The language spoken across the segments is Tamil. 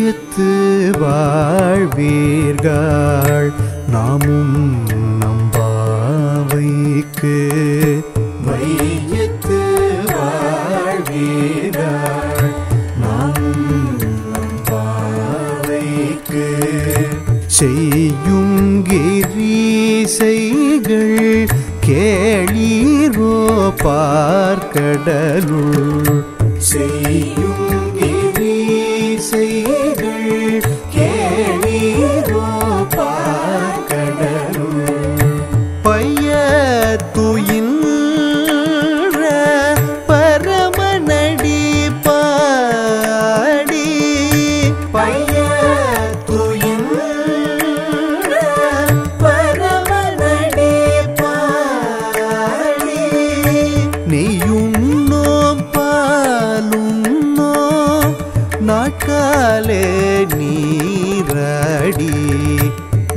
வையத்து வாழ்வீர்கள். நாமும் நம்பாவைக்கு வையத்து வாழ்வீர்கள். நாமும் நம்பாவைக்கு செய்யும் கிரீசைகள் கேளீரோ பார்க்கடலுள். செய்யும் நாட்காலே நீரடி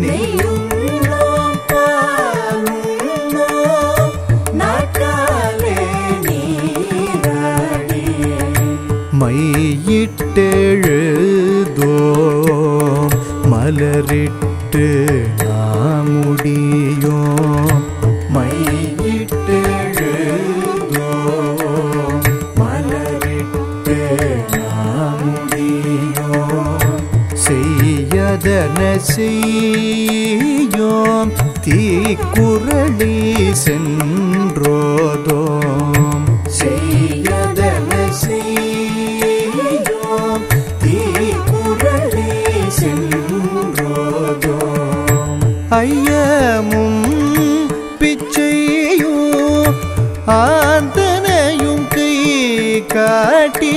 நீரடி மையிட்டெழுதோம் மலரிட்டு நாமுடியோம் சிந்தன செய்யோம் தீக்குறளி சென்றோதோம். செய்யதன செய்யோம் தீக்குறளி சென்றோதோம். ஐயமும் பிச்சையும் ஆந்தனையும் கை காட்டி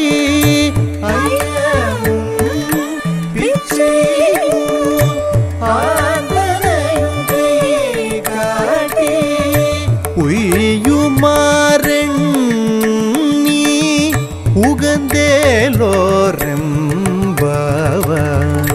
உகந்தேலோரெம்பவன்